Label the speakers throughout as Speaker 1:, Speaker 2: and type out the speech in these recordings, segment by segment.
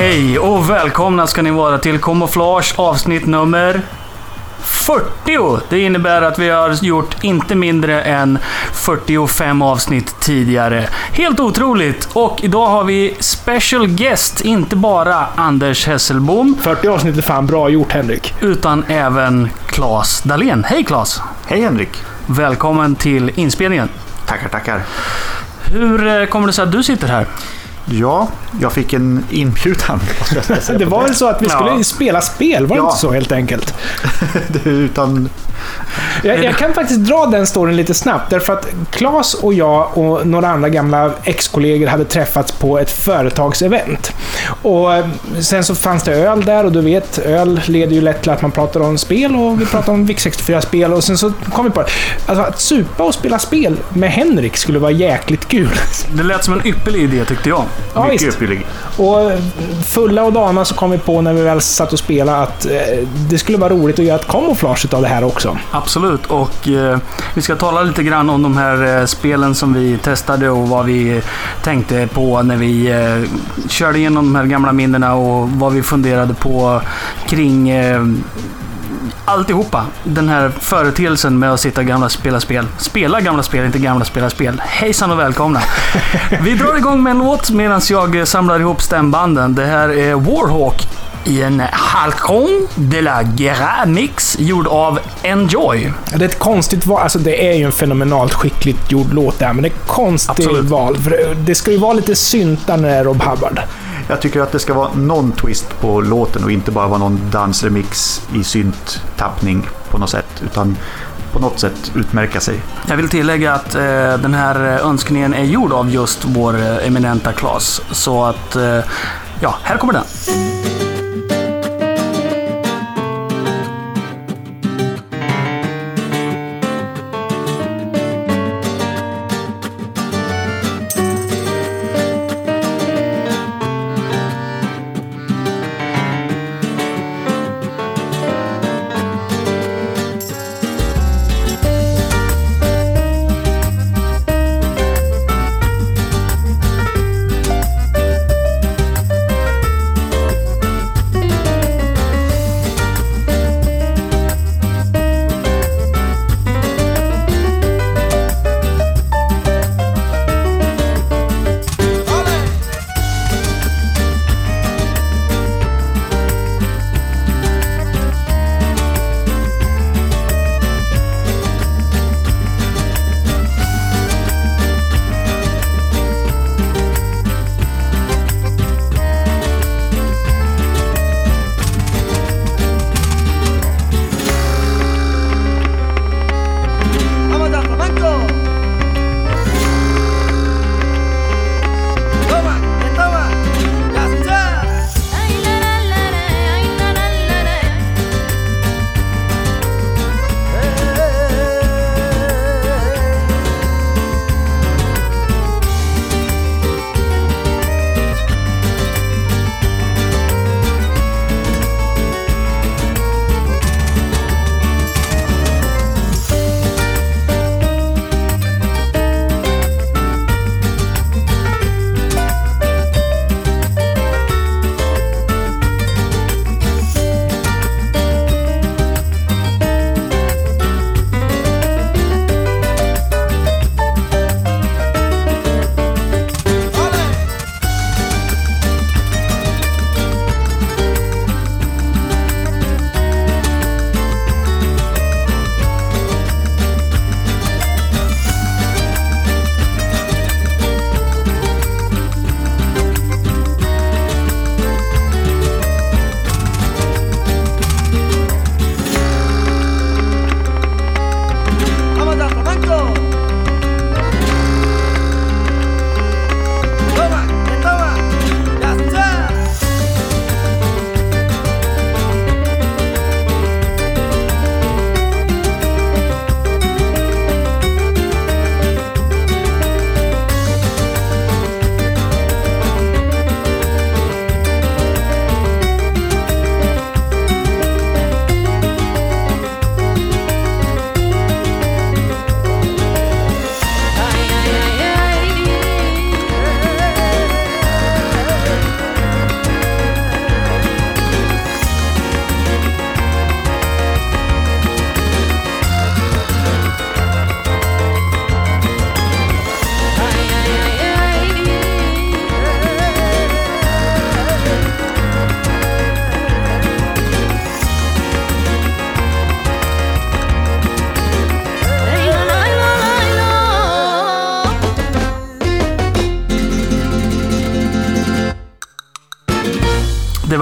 Speaker 1: Hej och välkomna ska ni vara till Camouflage avsnitt nummer 40. Det innebär att vi har gjort inte mindre än 45 avsnitt tidigare. Helt otroligt! Och idag har vi special guest, inte bara Anders Hesselbom,
Speaker 2: 40 avsnitt är fan bra gjort Henrik.
Speaker 1: utan även Claes Dahlén. Hej Claes!
Speaker 3: Hej Henrik!
Speaker 1: Välkommen till inspelningen.
Speaker 3: Tackar, tackar.
Speaker 1: Hur eh, kommer det sig att du sitter här?
Speaker 3: Ja, jag fick en inbjudan.
Speaker 2: Det var väl så att vi skulle
Speaker 1: Ja.
Speaker 2: spela spel, var det
Speaker 3: Ja.
Speaker 2: inte så helt enkelt?
Speaker 3: Utan,
Speaker 2: Jag, jag kan faktiskt dra den storyn lite snabbt, därför att Claes och jag och några andra gamla ex-kollegor hade träffats på ett företagsevent. Och eh, sen så fanns det öl där och du vet, öl leder ju lätt till att man pratar om spel och vi pratar om VIC64-spel och sen så kom vi på det. Alltså att supa och spela spel med Henrik skulle vara jäkligt kul.
Speaker 1: Det lät som en ypperlig idé tyckte jag.
Speaker 2: Ja,
Speaker 3: mycket
Speaker 2: visst.
Speaker 3: uppbygglig.
Speaker 2: Och fulla och dana så kom vi på när vi väl satt och spelade att eh, det skulle vara roligt att göra ett kamouflage av det här också.
Speaker 1: Absolut, och eh, vi ska tala lite grann om de här eh, spelen som vi testade och vad vi tänkte på när vi eh, körde igenom de här gamla minnena och vad vi funderade på kring eh, alltihopa. Den här företeelsen med att sitta gamla spela spel. Spela gamla spel, inte gamla spela spel. Hejsan och välkomna! Vi drar igång med en låt medan jag eh, samlar ihop stämbanden. Det här är Warhawk i en Halcon de la Guerra mix gjord av Enjoy.
Speaker 2: Det är ett konstigt val. Alltså det är ju en fenomenalt skickligt gjord låt där, men det är ett konstigt
Speaker 1: Absolut.
Speaker 2: val. Det ska ju vara lite syntar när det är Rob Hubbard.
Speaker 3: Jag tycker att det ska vara någon twist på låten och inte bara vara någon dansremix i synt-tappning på något sätt. Utan på något sätt utmärka sig.
Speaker 1: Jag vill tillägga att eh, den här önskningen är gjord av just vår eh, eminenta Klas. Så att, eh, ja, här kommer den.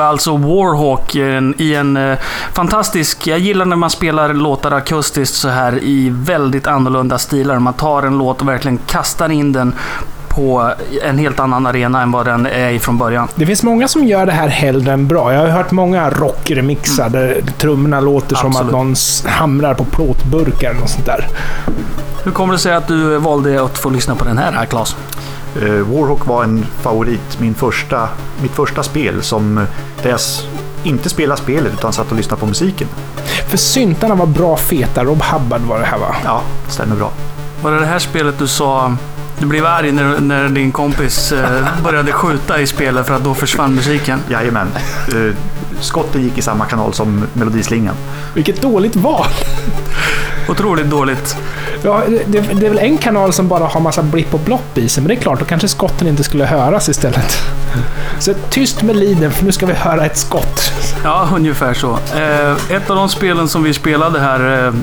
Speaker 1: Alltså Warhawk i en, eh, fantastisk... Jag gillar när man spelar låtar akustiskt så här i väldigt annorlunda stilar. Man tar en låt och verkligen kastar in den på en helt annan arena än vad den är i från början.
Speaker 2: Det finns många som gör det här hellre än bra. Jag har hört många rockremixar mm. där trummorna låter Absolut. som att någon hamrar på plåtburkar och sånt där.
Speaker 1: Hur kommer det sig att du valde att få lyssna på den här, Klas?
Speaker 3: Uh, Warhawk var en favorit, min första, mitt första spel som där jag inte spelade spelet utan satt och lyssnade på musiken.
Speaker 2: För syntarna var bra feta. Rob Hubbard var det här va?
Speaker 3: Ja, stämmer bra.
Speaker 1: Var det det här spelet du sa du blev arg när, när din kompis eh, började skjuta i spelet för att då försvann musiken?
Speaker 3: Jajamän. Uh, skotten gick i samma kanal som melodislingan.
Speaker 2: Vilket dåligt val!
Speaker 1: Otroligt dåligt.
Speaker 2: Ja, det, det, är väl en kanal som bara har massa blipp och blopp i sig, men det är klart, då kanske skotten inte skulle höras istället. Så tyst med liden, för nu ska vi höra ett skott.
Speaker 1: Ja, ungefär så. Eh, ett av de spelen som vi spelade här eh,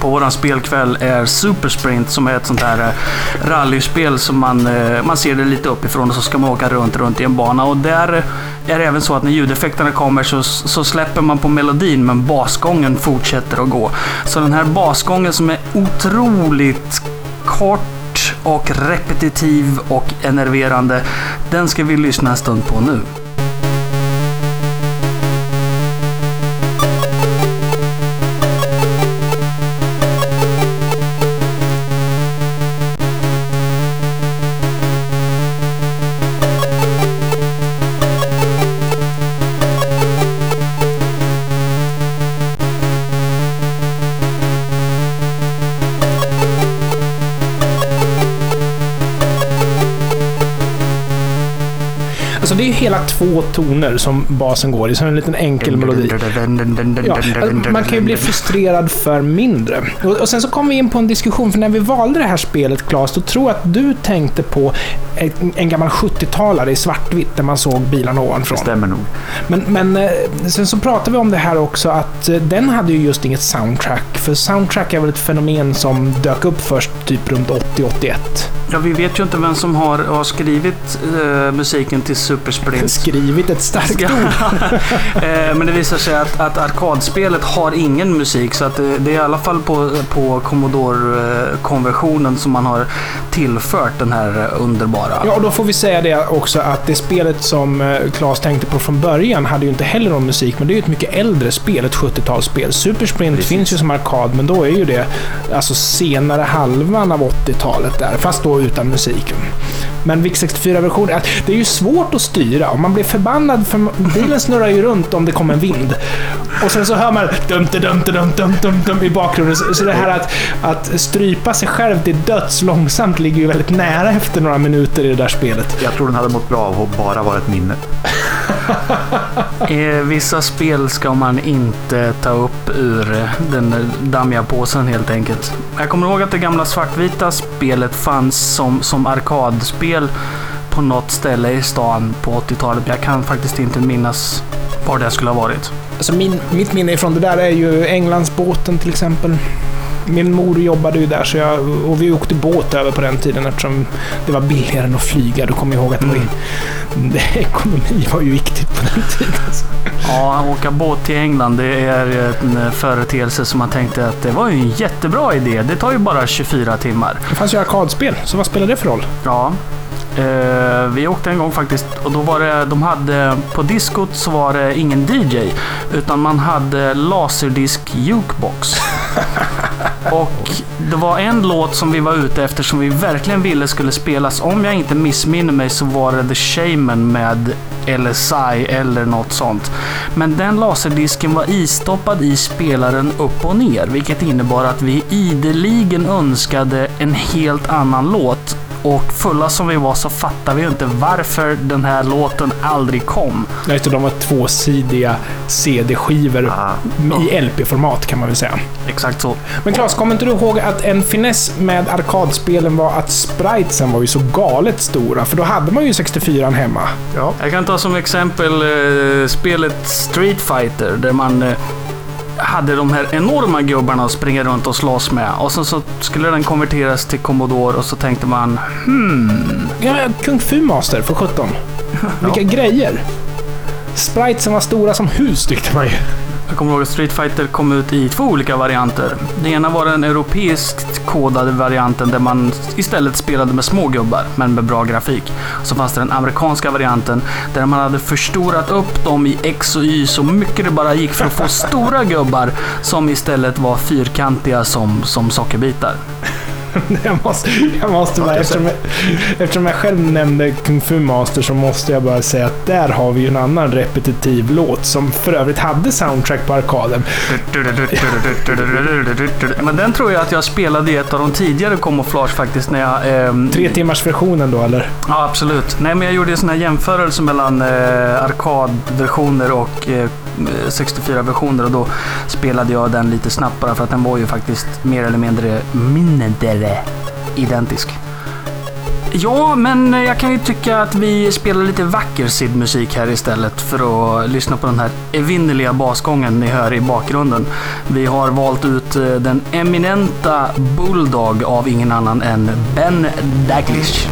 Speaker 1: på våran spelkväll är Super Sprint som är ett sånt här eh, rallyspel som man, man ser det lite uppifrån och så ska man åka runt, runt i en bana. Och där är det även så att när ljudeffekterna kommer så, så släpper man på melodin men basgången fortsätter att gå. Så den här basgången som är otroligt kort och repetitiv och enerverande, den ska vi lyssna en stund på nu.
Speaker 2: Två toner som basen går i, så en liten enkel melodi. Ja, man kan ju bli frustrerad för mindre. Och, och sen så kom vi in på en diskussion, för när vi valde det här spelet, Claes, då tror jag att du tänkte på en, en gammal 70-talare i svartvitt, där man såg bilarna ovanifrån.
Speaker 3: Det stämmer nog.
Speaker 2: Men, men eh, sen så pratade vi om det här också, att eh, den hade ju just inget soundtrack. För soundtrack är väl ett fenomen som dök upp först typ runt 80-81.
Speaker 1: Ja, vi vet ju inte vem som har, har skrivit uh, musiken till Super Sprint.
Speaker 2: Skrivit ett starkt ord.
Speaker 1: uh, men det visar sig att, att arkadspelet har ingen musik. Så att det, det är i alla fall på, på Commodore-konversionen som man har tillfört den här underbara.
Speaker 2: Ja, och då får vi säga det också att det spelet som Claes tänkte på från början hade ju inte heller någon musik. Men det är ju ett mycket äldre spel, ett 70-talsspel. Super Sprint Precis. finns ju som arkad, men då är ju det alltså senare början av 80-talet där. Fast då utan musiken. Men VIC 64-versionen, det är ju svårt att styra. Om man blir förbannad för bilen snurrar ju runt om det kommer en vind. Och sen så hör man dum dum dum dum dum dum i bakgrunden. Så det här att, att strypa sig själv till döds långsamt ligger ju väldigt nära efter några minuter i det där spelet.
Speaker 3: Jag tror den hade mått bra av att bara vara ett minne.
Speaker 1: I vissa spel ska man inte ta upp ur den dammiga påsen helt enkelt. Jag kommer ihåg att det gamla svartvita spelet fanns som, som arkadspel på något ställe i stan på 80-talet. Jag kan faktiskt inte minnas var det skulle ha varit.
Speaker 2: Alltså min, mitt minne från det där är ju Englandsbåten till exempel. Min mor jobbade ju där så jag, och vi åkte båt över på den tiden eftersom det var billigare än att flyga. Du kommer ihåg att det var, mm. ekonomi var ju viktigt på den tiden.
Speaker 1: Ja, åka båt till England det är en företeelse som man tänkte att det var ju en jättebra idé. Det tar ju bara 24 timmar.
Speaker 2: Det fanns ju arkadspel, så vad spelar det för roll?
Speaker 1: Ja, Uh, vi åkte en gång faktiskt och då var det, de hade, på diskot så var det ingen DJ. Utan man hade laserdisk jukebox. och det var en låt som vi var ute efter som vi verkligen ville skulle spelas. Om jag inte missminner mig så var det The Shaman med LSI eller något sånt. Men den laserdisken var istoppad i spelaren upp och ner, vilket innebar att vi ideligen önskade en helt annan låt och fulla som vi var så fattade vi inte varför den här låten aldrig kom.
Speaker 2: Ja, just det, de var tvåsidiga CD-skivor ah, i LP-format kan man väl säga.
Speaker 1: Exakt så.
Speaker 2: Men Claes, kommer inte du ihåg att en finess med arkadspelen var att spritesen var ju så galet stora? För då hade man ju 64 hemma.
Speaker 1: Ja. Jag kan ta som exempel eh, spelet Street Fighter där man eh, hade de här enorma gubbarna att springa runt och slåss med. Och sen så skulle den konverteras till Commodore och så tänkte man hmm.
Speaker 2: Ja, Kung Fu Master för 17. Vilka ja. grejer! Sprites som var stora som hus tyckte man ju.
Speaker 1: Jag kommer ihåg att Street Fighter kom ut i två olika varianter. Den ena var den europeiskt kodade varianten där man istället spelade med små gubbar, men med bra grafik. Så fanns det den amerikanska varianten där man hade förstorat upp dem i X och Y så mycket det bara gick för att få stora gubbar som istället var fyrkantiga som, som sockerbitar.
Speaker 2: jag måste, jag måste bara, eftersom jag, eftersom jag själv nämnde Kung Fu Master så måste jag bara säga att där har vi ju en annan repetitiv låt som för övrigt hade soundtrack på arkaden.
Speaker 1: Men den tror jag att jag spelade i ett av de tidigare Camouflage faktiskt när jag... ehm,
Speaker 2: Tre timmars versionen då eller?
Speaker 1: Ja, absolut. Nej, men jag gjorde en sån här jämförelse mellan eh, arkadversioner och eh, Eh, 64-versioner och då spelade jag den lite snabbt bara för att den var ju faktiskt mer eller mindre mindre identisk. Ja, men jag kan ju tycka att vi spelar lite vacker SID-musik här istället för att lyssna på den här evinnerliga basgången ni hör i bakgrunden. Vi har valt ut eh, den eminenta Bulldog av ingen annan än Ben Daglish.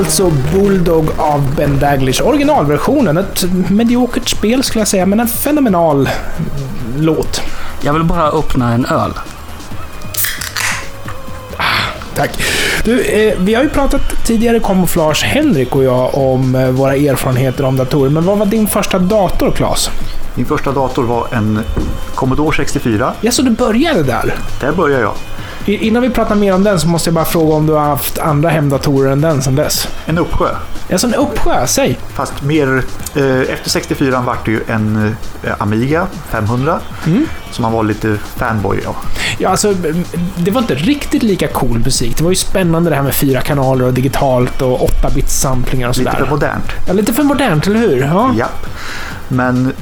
Speaker 2: Alltså Bulldog av Ben Daglish. Originalversionen. Ett mediokert spel skulle jag säga, men en fenomenal låt.
Speaker 1: Jag vill bara öppna en öl.
Speaker 2: Tack. Du, eh, vi har ju pratat tidigare, Camouflage, Henrik och jag, om eh, våra erfarenheter om datorer. Men vad var din första dator, Claes?
Speaker 3: Min första dator var en Commodore 64.
Speaker 2: Ja, så du började där?
Speaker 3: Där började jag.
Speaker 2: Innan vi pratar mer om den så måste jag bara fråga om du har haft andra hemdatorer än den sedan dess?
Speaker 3: En uppsjö.
Speaker 2: Ja, så en uppsjö, säg.
Speaker 3: Fast mer... Eh, efter 64 vart det ju en eh, Amiga 500.
Speaker 2: Mm.
Speaker 3: Som man var lite fanboy av.
Speaker 2: Ja, alltså, det var inte riktigt lika cool musik. Det var ju spännande det här med fyra kanaler och digitalt och 8-bits samplingar och
Speaker 3: Lite
Speaker 2: sådär.
Speaker 3: för modernt.
Speaker 2: Ja, lite för modernt, eller hur? Ja.
Speaker 3: Japp. Men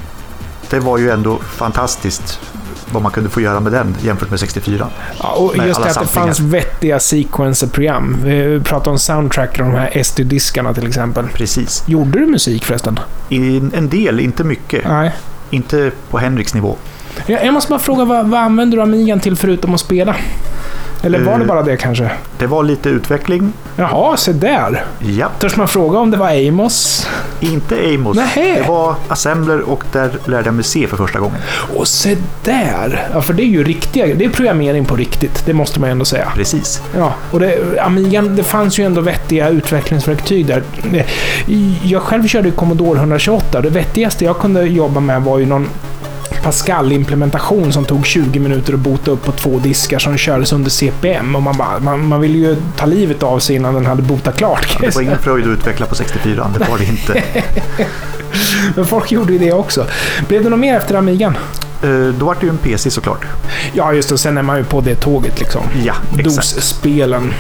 Speaker 3: det var ju ändå fantastiskt vad man kunde få göra med den jämfört med 64.
Speaker 2: Ja, och
Speaker 3: Med
Speaker 2: just det att det fanns vettiga sequencer-program. Vi pratade om soundtracker och de här SD-diskarna till exempel.
Speaker 3: Precis.
Speaker 2: Gjorde du musik förresten?
Speaker 3: I en del, inte mycket.
Speaker 2: Nej.
Speaker 3: Inte på Henriks nivå.
Speaker 2: Jag, jag måste bara fråga, vad, vad använder du Amigan till förutom att spela? Eller var det
Speaker 3: Eh.
Speaker 2: bara det kanske?
Speaker 3: Det var lite utveckling.
Speaker 2: Jaha, se där.
Speaker 3: Ja,
Speaker 2: Törs man fråga om det var Amos?
Speaker 3: inte Amos.
Speaker 2: Nähä.
Speaker 3: Det var assembler och där lärde jag mig C för första gången.
Speaker 2: Och se där! Ja, för det är ju riktiga Det är programmering på riktigt. Det måste man ju ändå säga.
Speaker 3: Precis.
Speaker 2: Ja, och det, Amigan, det fanns ju ändå vettiga utvecklingsverktyg där. Jag själv körde Commodore 128 och det vettigaste jag kunde jobba med var ju någon Pascal-implementation som tog 20 minuter att bota upp på två diskar som kördes under CPM. Och man, bara, man, man ville ju ta livet av sig innan den hade botat klart. jag
Speaker 3: Det var ingen fröjd att utveckla på 64, det var det inte.
Speaker 2: Men folk gjorde ju det också. Blev det något mer efter Amigan?
Speaker 3: Eh, Då var det ju en PC såklart.
Speaker 2: Ja, just det. Sen är man ju på det tåget liksom.
Speaker 3: Ja, exakt.
Speaker 2: DOS-spelen.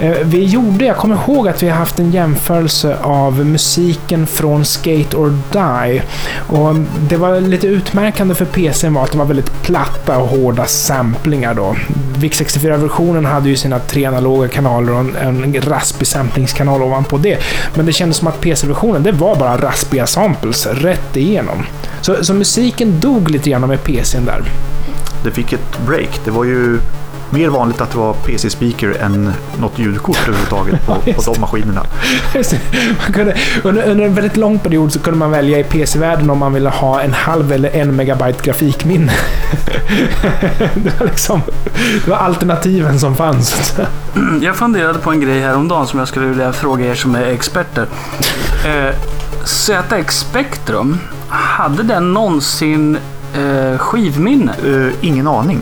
Speaker 2: Eh, vi gjorde, jag kommer ihåg att vi har haft en jämförelse av musiken från Skate or Die. Och det var lite utmärkande för PCn var att det var väldigt platta och hårda samplingar då. VIC64-versionen hade ju sina tre analoga kanaler och en, en raspig samplingskanal ovanpå det. Men det kändes som att PC-versionen, det var bara raspiga samples rätt igenom. Så, så musiken dog lite grann med PCn där.
Speaker 3: Det fick ett break. Det var ju mer vanligt att det var PC-speaker än något ljudkort överhuvudtaget på, på de maskinerna.
Speaker 2: Kunde, under, under en väldigt lång period så kunde man välja i PC-världen om man ville ha en halv eller en megabyte grafikminne. det, var liksom, det var alternativen som fanns.
Speaker 1: Jag funderade på en grej häromdagen som jag skulle vilja fråga er som är experter. Eh, ZX Spectrum, hade den någonsin eh, skivminne?
Speaker 3: Eh, ingen aning.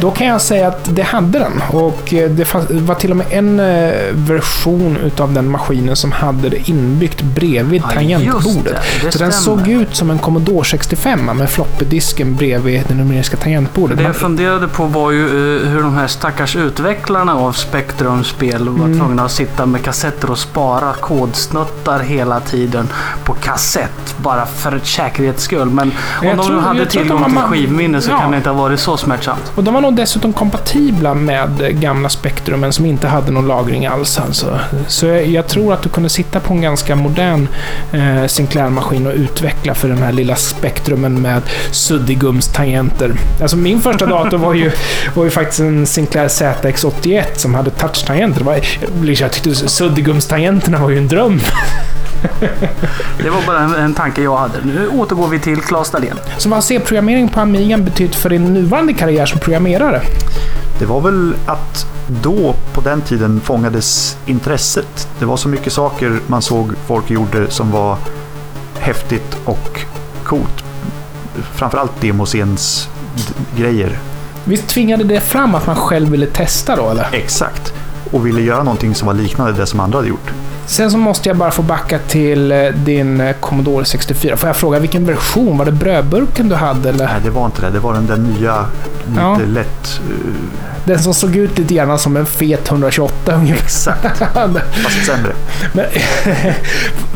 Speaker 2: Då kan jag säga att det hade den. Och eh, det fanns- det var till och med en eh, version utav den maskinen som hade det inbyggt bredvid
Speaker 1: Ja,
Speaker 2: tangentbordet.
Speaker 1: det. Det
Speaker 2: Så den
Speaker 1: stämmer.
Speaker 2: såg ut som en Commodore 65 med floppydisken bredvid det numeriska tangentbordet.
Speaker 1: Det jag funderade på var ju eh, hur de här stackars utvecklarna av Spectrum-spel var
Speaker 2: Mm.
Speaker 1: tvungna att sitta med kassetter och spara kodsnuttar hela tiden på kassett. Bara för säkerhets skull. Men om
Speaker 2: Jag
Speaker 1: de
Speaker 2: tror-
Speaker 1: hade
Speaker 2: jag
Speaker 1: tillgång
Speaker 2: de
Speaker 1: till skivminne så
Speaker 2: Ja.
Speaker 1: kan det inte ha varit så smärtsamt.
Speaker 2: Och de var nog dessutom kompatibla med gamla Spectrumen som inte hade någon lagring alls. Alltså. Så jag, jag tror att du kunde sitta på en ganska modern eh, Sinclair-maskin och utveckla för den här lilla Spectrumen med suddigums-tangenter. Alltså min första dator var ju, var ju faktiskt en Sinclair ZX81 som hade touch-tangenter. Jag tyckte suddigums-tangenterna var ju en dröm.
Speaker 1: Det var bara en, en tanke jag hade. Nu återgår vi till Claes Dahlén.
Speaker 2: Så vad har C-programmering på Amigan betytt för din nuvarande karriär som programmerare?
Speaker 3: Det var väl att då, på den tiden, fångades intresset. Det var så mycket saker man såg folk gjorde som var häftigt och coolt. Framförallt demoscens grejer.
Speaker 2: Visst tvingade det fram att man själv ville testa då, eller?
Speaker 3: Exakt. Och ville göra någonting som var liknande det som andra hade gjort.
Speaker 2: Sen så måste jag bara få backa till eh, din eh, Commodore 64. Får jag fråga vilken version? Var det brödburken du hade eller?
Speaker 3: Nej, det var inte det. Det var den där nya, lite
Speaker 2: Ja.
Speaker 3: lätt... eh,
Speaker 2: Den som såg ut lite grann som en fet 128 ungefär.
Speaker 3: exakt, fast sämre.
Speaker 2: Men,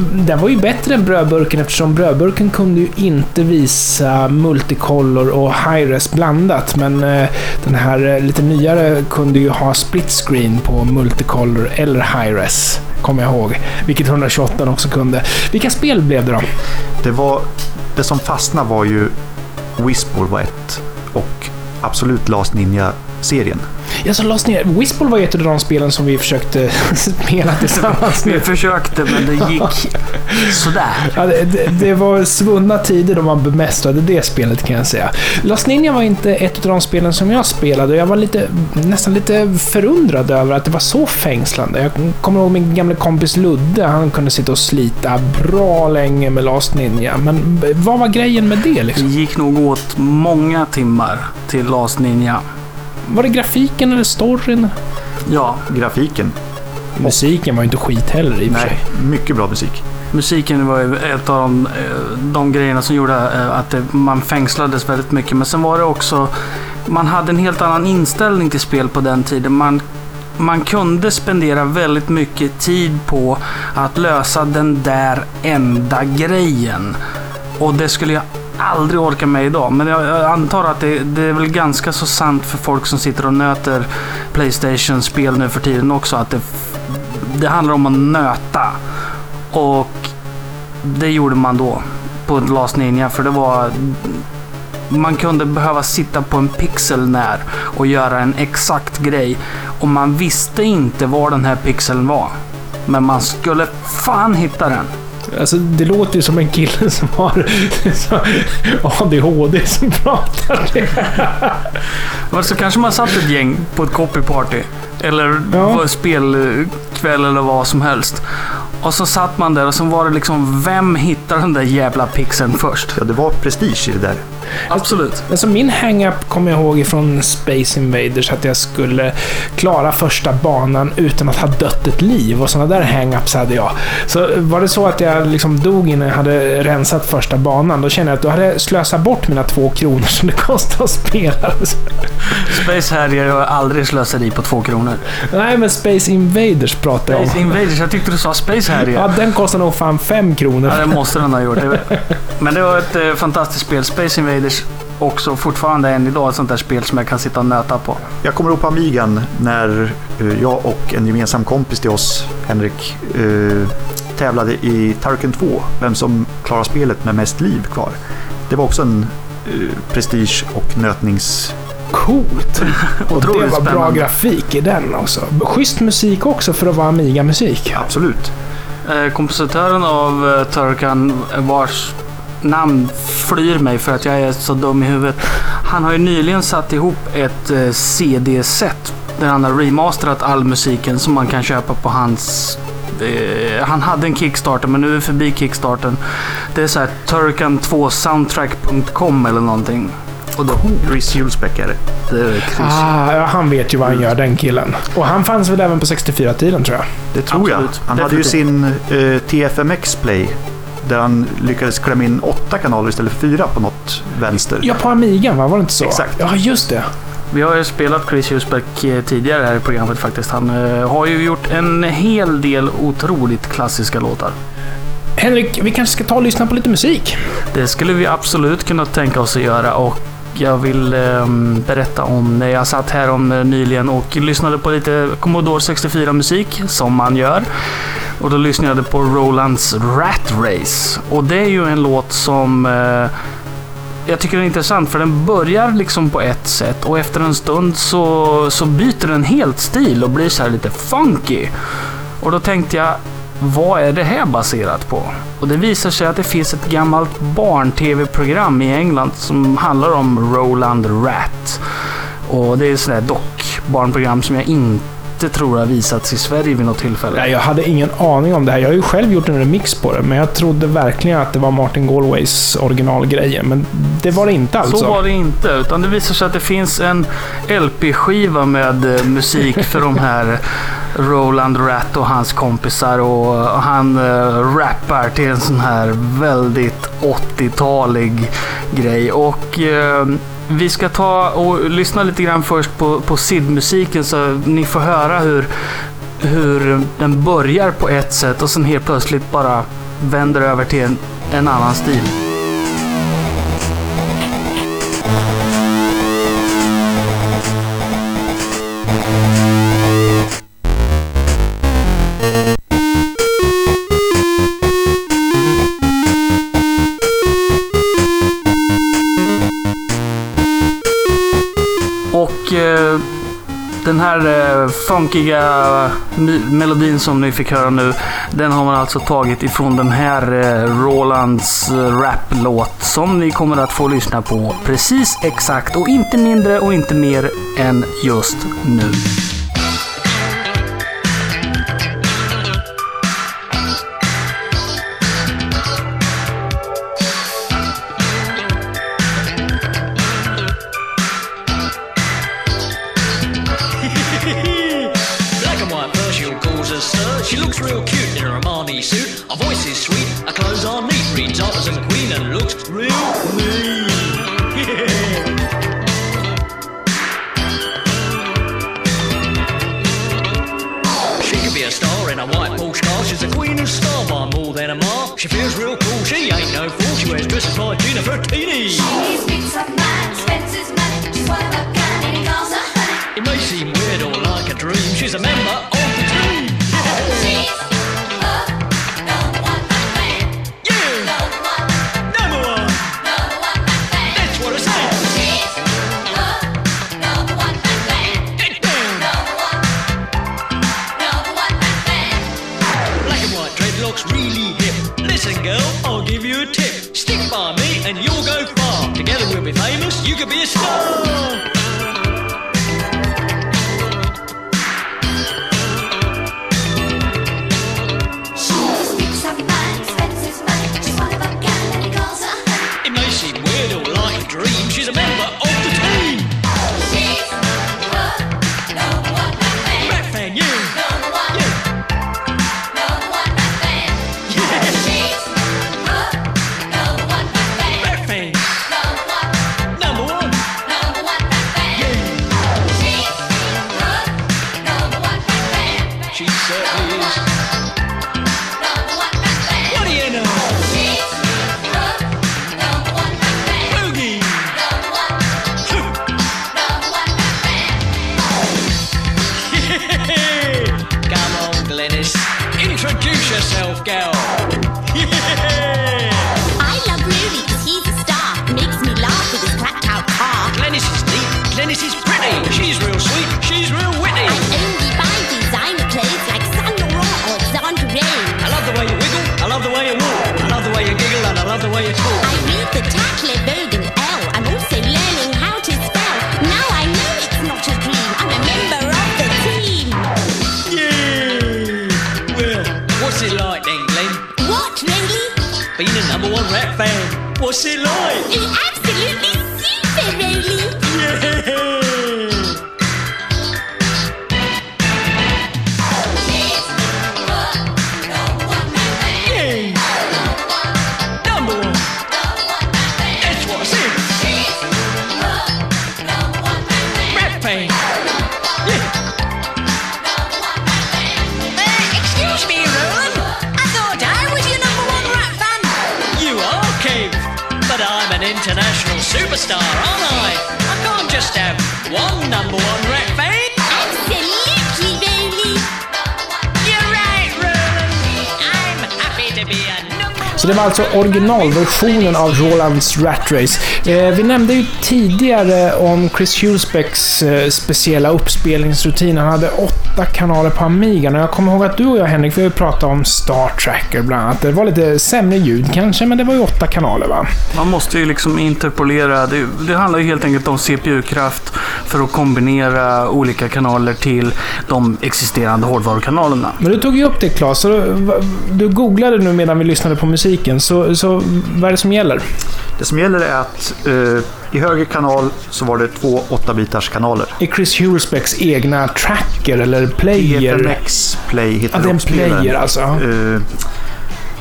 Speaker 2: den var ju bättre än brödburken eftersom brödburken kunde ju inte visa multicolor och high-res blandat. Men den här lite nyare kunde ju ha split screen på multicolor eller high-res. Kommer jag ihåg. Vilket 128 också kunde. Vilka spel blev det då?
Speaker 3: Det, var, det som fastnade var ju Whisper var ett och absolut Last Ninja-serien.
Speaker 2: Jag så lades ner. Whisball var ett av de spelen som vi försökte spela tillsammans
Speaker 1: Vi försökte men det gick sådär.
Speaker 2: Ja, det, det, det var svunna tider då man bemästrade det spelet kan jag säga. Lost Ninja var inte ett av de spelen som jag spelade och jag var lite, nästan lite förundrad över att det var så fängslande. Jag kommer ihåg min gamla kompis Ludde, han kunde sitta och slita bra länge med Lost Ninja. Men vad var grejen med det
Speaker 1: Det
Speaker 2: liksom?
Speaker 1: gick nog åt många timmar till Last Ninja.
Speaker 2: Var det grafiken eller storyn?
Speaker 1: Ja,
Speaker 3: Grafiken,
Speaker 2: Musiken var ju inte skit heller i och för sig.
Speaker 3: mycket bra musik.
Speaker 1: musiken var ju ett av de, eh, de grejerna som gjorde eh, att det, man fängslades väldigt mycket. Men sen var det också, man hade en helt annan inställning till spel på den tiden. Man, man kunde spendera väldigt mycket tid på att lösa den där enda grejen. Och det skulle jag aldrig orka med idag. Men jag, jag antar att det, det är väl ganska så sant för folk som sitter och nöter Playstation-spel nu för tiden också. Att det, det handlar om att nöta. Och det gjorde man då på Last Ninja för det var man kunde behöva sitta på en pixel när och göra en exakt grej. Och man visste inte var den här pixeln var. Men man skulle fan hitta den.
Speaker 2: Alltså, det låter ju som en kille som har ADHD som pratar.
Speaker 1: Men så kanske man satt ett gäng på ett copyparty. Eller
Speaker 2: Ja.
Speaker 1: spelkväll eller vad som helst. Och så satt man där och så var det liksom, vem hittar den där jävla pixeln först?
Speaker 3: Ja, det var prestige i det där.
Speaker 1: Absolut.
Speaker 2: Alltså min hang-up kommer jag ihåg från Space Invaders att jag skulle klara första banan utan att ha dött ett liv och sådana där hang-ups hade jag. Så var det så att jag liksom dog innan jag hade rensat första banan, då kände jag att då hade jag slösat bort mina två kronor som det kostade att spela.
Speaker 1: Space Harrier har aldrig slösat på två kronor.
Speaker 2: Nej, men Space Invaders pratar jag
Speaker 1: Space
Speaker 2: om.
Speaker 1: Invaders, jag tyckte du sa Space Harrier.
Speaker 2: Ja, den kostar nog fan fem kronor.
Speaker 1: Ja, det måste den ha gjort. Men det var ett eh, fantastiskt spel. Space Invaders också fortfarande än idag ett sånt där spel som jag kan sitta och nöta på.
Speaker 3: Jag kommer ihåg på Amigan när eh, jag och en gemensam kompis till oss, Henrik, eh, tävlade i Turrican 2. Vem som klarar spelet med mest liv kvar. Det var också en eh, prestige och nötnings...
Speaker 2: Coolt! Och det var
Speaker 1: Otroligt
Speaker 2: bra
Speaker 1: spännande.
Speaker 2: grafik i den också. Schysst musik också för att vara Amiga-musik.
Speaker 3: Absolut.
Speaker 1: Eh, kompositören av Turkan, vars namn flyr mig för att jag är så dum i huvudet. Han har ju nyligen satt ihop ett eh, CD-set där han har remasterat all musiken som man kan köpa på hans... eh, han hade en Kickstarter men nu är vi förbi Kickstarten. Det är så här turkan2soundtrack.com eller någonting. Och då,
Speaker 3: Chris Hjulsbeck är det.
Speaker 2: Ah, ja, han vet ju vad han gör, den killen. Och han fanns väl även på 64-tiden, tror jag.
Speaker 3: Det tror
Speaker 1: Absolut.
Speaker 3: jag. Han hade ju
Speaker 1: Definitivt.
Speaker 3: sin eh, TFMX Play. Där han lyckades klämma in åtta kanaler istället för fyra på något vänster.
Speaker 2: Ja, på Amigan, va? Var det inte så?
Speaker 3: Exakt.
Speaker 2: Ja, just det.
Speaker 1: Vi har ju spelat Chris Husbeck eh, tidigare här i programmet faktiskt. Han eh, har ju gjort en hel del otroligt klassiska låtar.
Speaker 2: Henrik, vi kanske ska ta och lyssna på lite musik?
Speaker 1: Det skulle vi absolut kunna tänka oss att göra och jag vill ehm, berätta om när jag satt här om eh, nyligen och lyssnade på lite Commodore 64 musik, som man gör. Och då lyssnade jag på Rolands Rat Race. Och det är ju en låt som eh, jag tycker den är intressant för den börjar liksom på ett sätt och efter en stund så, så byter den helt stil och blir så här lite funky. Och då tänkte jag, vad är det här baserat på? Och det visar sig att det finns ett gammalt barn-tv-program i England som handlar om Roland Rat. Och det är ett sånt där dock-barnprogram som jag inte tror har visats i Sverige vid något tillfälle.
Speaker 2: Nej, jag hade ingen aning om det här. Jag har ju själv gjort en remix på det, men jag trodde verkligen att det var Martin Galways originalgrejer. Men det var det inte alltså.
Speaker 1: Så var det inte, utan det visar sig att det finns en LP-skiva med eh, musik för de här Roland Ratt och hans kompisar och han äh, rappar till en sån här väldigt 80-talig grej. Och äh, vi ska ta och lyssna lite grann först på, på SID-musiken så ni får höra hur, hur den börjar på ett sätt och sen helt plötsligt bara vänder över till en, en annan stil. Funkiga eh, melodin som ni fick höra nu, den har man alltså tagit ifrån den här eh, Rolands eh, rap-låt som ni kommer att få lyssna på precis exakt och inte mindre och inte mer än just nu.
Speaker 4: Pussy Lloyd. You
Speaker 5: absolutely super, Rolly.
Speaker 4: Yeah.
Speaker 2: Det var alltså originalversionen av Rolands Rat Race. Eh, vi nämnde ju tidigare om Chris Hulsbecks eh, speciella uppspelningsrutin. Han hade åtta kanaler på Amigan och jag kommer ihåg att du och jag Henrik, vi pratade om Star Tracker bland annat. Det var lite sämre ljud kanske, men det var ju åtta kanaler va?
Speaker 1: Man måste ju liksom interpolera. Det, det handlar ju helt enkelt om CPU-kraft för att kombinera olika kanaler till de existerande hårdvarukanalerna.
Speaker 2: Men du tog ju upp det Claes, du, googlade nu medan vi lyssnade på musiken. Så, så vad är det som gäller?
Speaker 3: Det som gäller är att eh, i höger kanal så var det två 8-bitars kanaler.
Speaker 2: Är Chris Hulsbecks egna tracker eller player?
Speaker 3: PFMX Play heter
Speaker 2: Ja, det är en player alltså.
Speaker 3: Eh,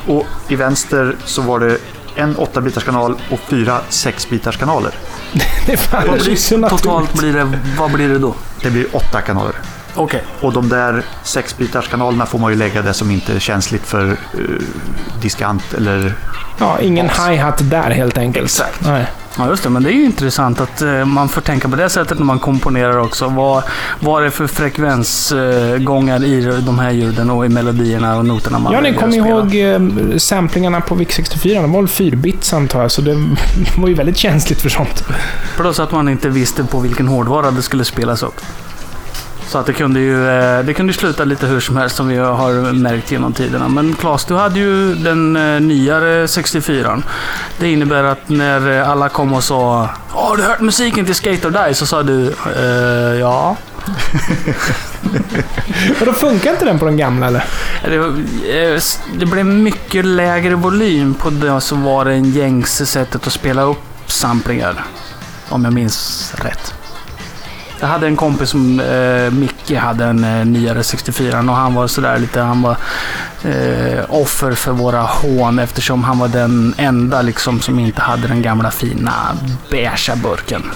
Speaker 3: och i vänster så var det en 8-bitars kanal och fyra 6-bitars kanaler.
Speaker 2: Det faller
Speaker 1: Vad
Speaker 2: sig så
Speaker 1: blir, totalt blir det, vad blir det då?
Speaker 3: Det blir åtta kanaler.
Speaker 1: Okej.
Speaker 3: Och de där 6-bitars kanalerna får man ju lägga där som inte är känsligt för eh, diskant eller...
Speaker 2: Ja, ingen hi-hat där helt enkelt.
Speaker 3: Exakt.
Speaker 2: Nej.
Speaker 1: Ja, just det. Men det är ju intressant att eh, man får tänka på det sättet när man komponerar också. Vad, vad är det för frekvensgångar i de här ljuden och i melodierna och noterna man
Speaker 2: Ja, ni kommer ihåg eh, samplingarna på VIC-64? De var väl 4-bits antar jag, så det var ju väldigt känsligt för sånt.
Speaker 1: Plus att man inte visste på vilken hårdvara det skulle spelas upp. Så att det kunde ju eh, det kunde sluta lite hur som helst som vi har märkt genom tiderna. Men Claes, du hade ju den eh, nyare 64 Det innebär att när eh, alla kom och sa Har du hört musiken till Skate or Die? Så sa du eh, ja.
Speaker 2: Och då funkar inte den på den gamla eller?
Speaker 1: Det, det blev mycket lägre volym på det som var det gängse sättet att spela upp samplingar. Om jag minns rätt. Jag hade en kompis som, eh, Micke, hade en eh, nyare 64 och han var sådär lite, han var eh, offer för våra hån eftersom han var den enda liksom som inte hade den gamla fina beigea burken.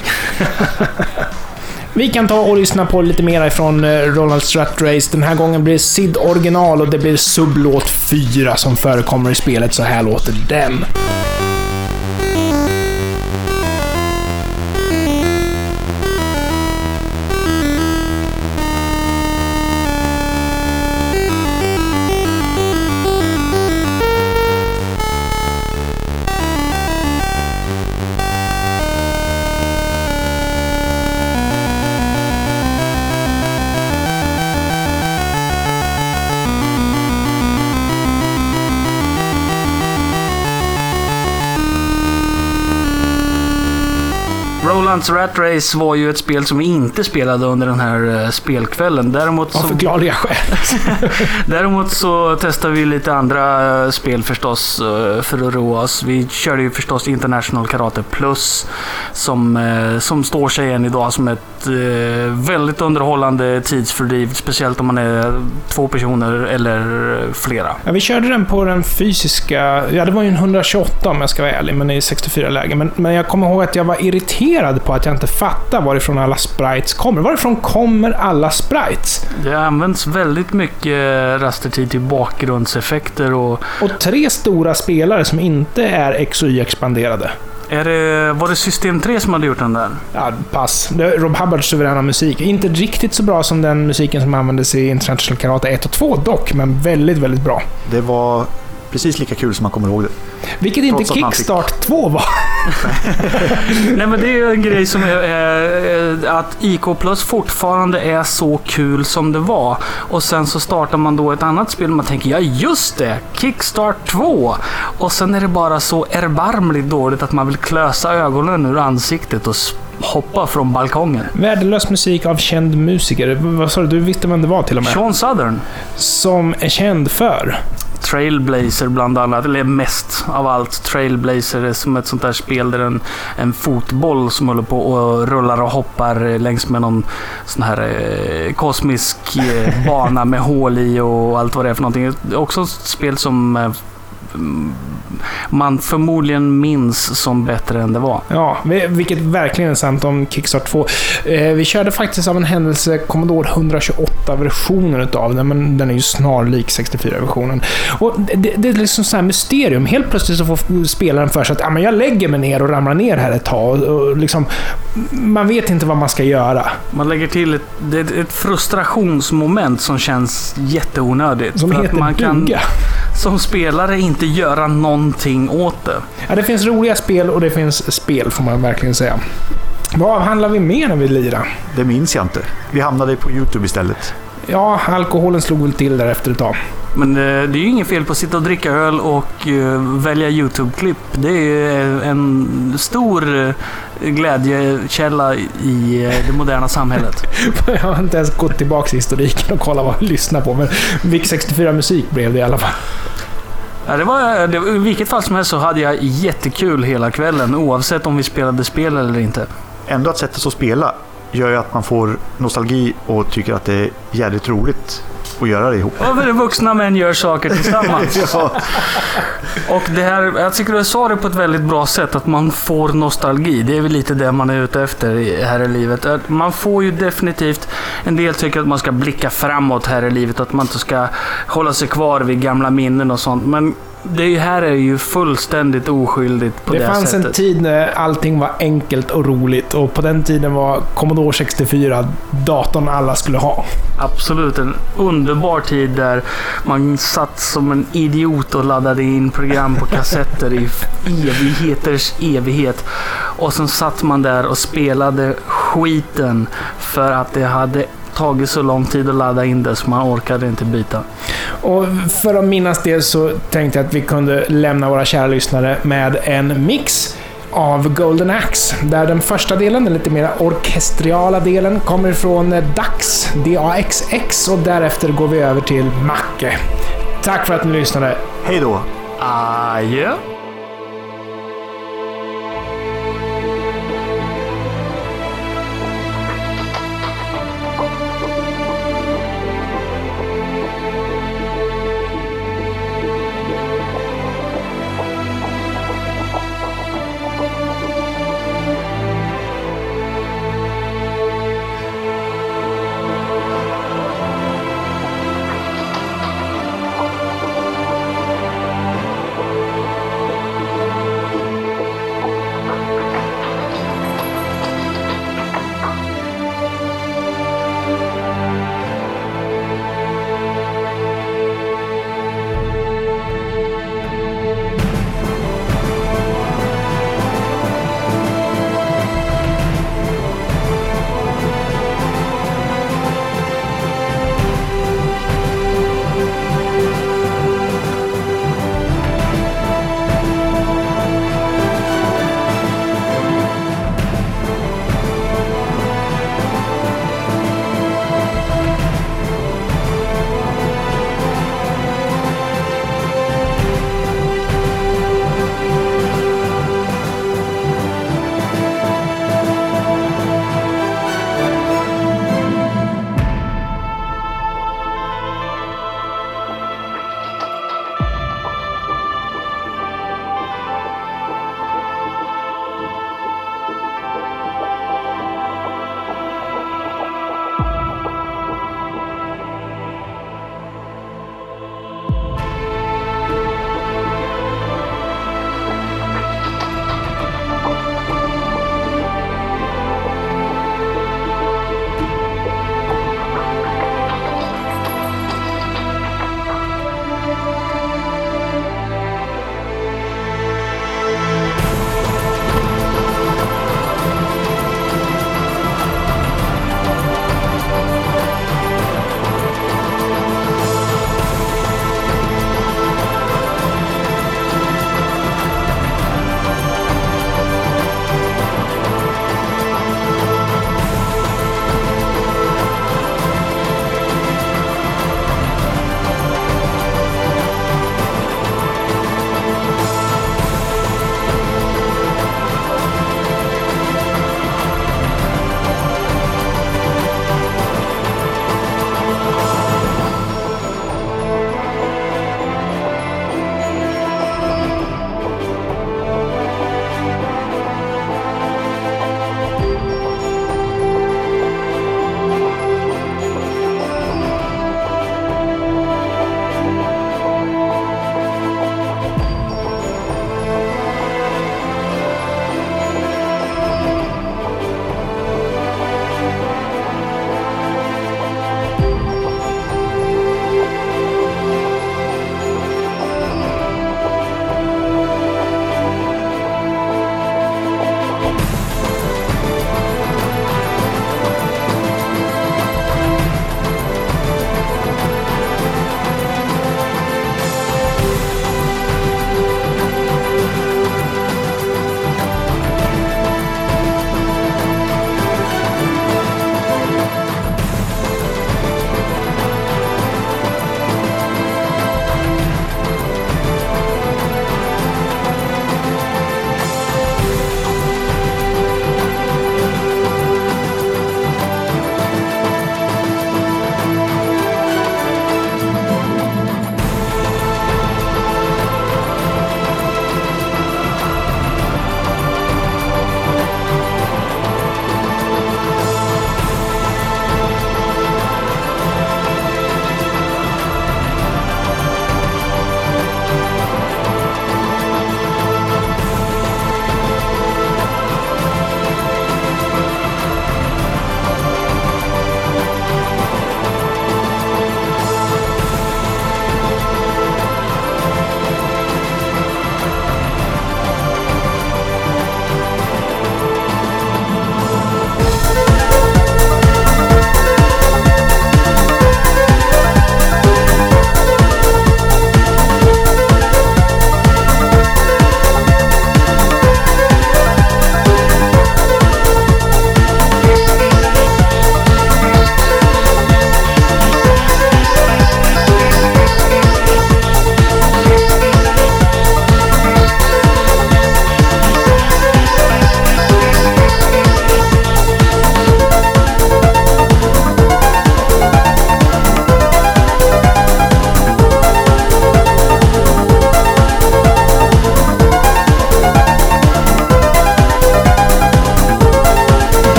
Speaker 2: Vi kan ta och lyssna på lite mer ifrån eh, Roland Strat Race. Den här gången blir det SID original och det blir sublåt 4 som förekommer i spelet. Så här låter den.
Speaker 1: Elephants Rat Race var ju ett spel som vi inte spelade under den här eh, spelkvällen. Däremot
Speaker 2: Av
Speaker 1: så,
Speaker 2: förklarliga skäl.
Speaker 1: däremot så testade vi lite andra eh, spel förstås eh, för att roa oss. Vi körde ju förstås International Karate Plus som, som står sig än idag som ett eh, väldigt underhållande tidsfördriv. Speciellt om man är två personer eller flera.
Speaker 2: Ja, vi körde den på den fysiska... Ja, det var ju en 128 om jag ska vara ärlig, men i 64-läge. Men, men jag kommer ihåg att jag var irriterad på att jag inte fattade varifrån alla sprites kommer. Varifrån kommer alla sprites?
Speaker 1: Det används väldigt mycket rastertid till bakgrundseffekter och
Speaker 2: Och tre stora spelare som inte är X och Y-expanderade.
Speaker 1: Är det, var det System 3 som hade gjort den där?
Speaker 2: Ja, pass. Det är Rob Hubbards suveräna musik. Inte riktigt så bra som den musiken som användes i International Karate 1 och 2 dock, men väldigt, väldigt bra.
Speaker 3: Det var precis lika kul som man kommer ihåg det.
Speaker 2: Vilket inte
Speaker 3: Trots att man fick-
Speaker 2: Kickstart 2 var.
Speaker 1: Nej men det är ju en grej som är, är att IK Plus fortfarande är så kul som det var. Och sen så startar man då ett annat spel och man tänker ja just det, Kickstart 2. Och sen är det bara så erbarmligt dåligt att man vill klösa ögonen ur ansiktet och hoppa från balkongen.
Speaker 2: Värdelös musik av känd musiker. Vad sa du? Du visste vem det var till och med.
Speaker 1: Sean Southern.
Speaker 2: Som är känd för.
Speaker 1: Trailblazer bland annat, eller mest av allt. Trailblazer är som ett sånt där spel där en, en fotboll som håller på och rullar och hoppar längs med någon sån här eh, kosmisk eh, bana med hål i och allt vad det är för någonting. Det är också ett spel som eh, man förmodligen minns som bättre än det var.
Speaker 2: Ja, vi- vilket verkligen är sant om Kickstart 2. Eh, vi körde faktiskt av en händelse Commodore 128-versionen utav den, men den är ju snarlik 64-versionen. Och det, det är liksom så här mysterium. Helt plötsligt så får spelaren för sig att ah, men jag lägger mig ner och ramlar ner här ett tag. Och, och liksom, man vet inte vad man ska göra.
Speaker 1: Man lägger till ett, är ett frustrationsmoment som känns jätteonödigt.
Speaker 2: Som heter
Speaker 1: man kan som spelare inte göra någonting åt det.
Speaker 2: Ja, det finns roliga spel och det finns spel, får man verkligen säga. Vad avhandlar vi mer när vi lirar?
Speaker 3: Det minns jag inte. Vi hamnade på YouTube istället.
Speaker 2: Ja, alkoholen slog väl till där efter ett tag.
Speaker 1: Men eh, det är ju inget fel på att sitta och dricka öl och eh, välja YouTube-klipp. Det är eh, en stor glädjekälla i det moderna samhället.
Speaker 2: Jag har inte ens gått tillbaka i historiken och kollat vad jag lyssnar på, men VIC 64-musik blev det i alla fall.
Speaker 1: Ja, det var, det, I vilket fall som helst så hade jag jättekul hela kvällen oavsett om vi spelade spel eller inte.
Speaker 3: Ändå att sätta sig och spela gör ju att man får nostalgi och tycker att det är jävligt roligt att göra det ihop.
Speaker 1: Över vuxna män gör saker tillsammans.
Speaker 3: Ja,
Speaker 1: Och det här, jag tycker du sa det på ett väldigt bra sätt, att man får nostalgi. Det är väl lite det man är ute efter här i livet. Man får ju definitivt, en del tycker att man ska blicka framåt här i livet, att man inte ska hålla sig kvar vid gamla minnen och sånt. Men det här är ju fullständigt oskyldigt på det,
Speaker 2: det fanns
Speaker 1: sättet.
Speaker 2: en tid när allting var enkelt och roligt och på den tiden var Commodore 64 datorn alla skulle ha.
Speaker 1: Absolut, en underbar tid där man satt som en idiot och laddade in program på kassetter i evigheters evighet. Och sen satt man där och spelade skiten för att det hade tagit så lång tid att ladda in det så man orkade inte byta.
Speaker 2: Och för att minnas det så tänkte jag att vi kunde lämna våra kära lyssnare med en mix av Golden Axe. Där den första delen, den lite mer orkestriala delen, kommer ifrån Dax, D-A-X-X och därefter går vi över till Macke. Tack för att ni lyssnade.
Speaker 3: hej då!
Speaker 1: Adjö!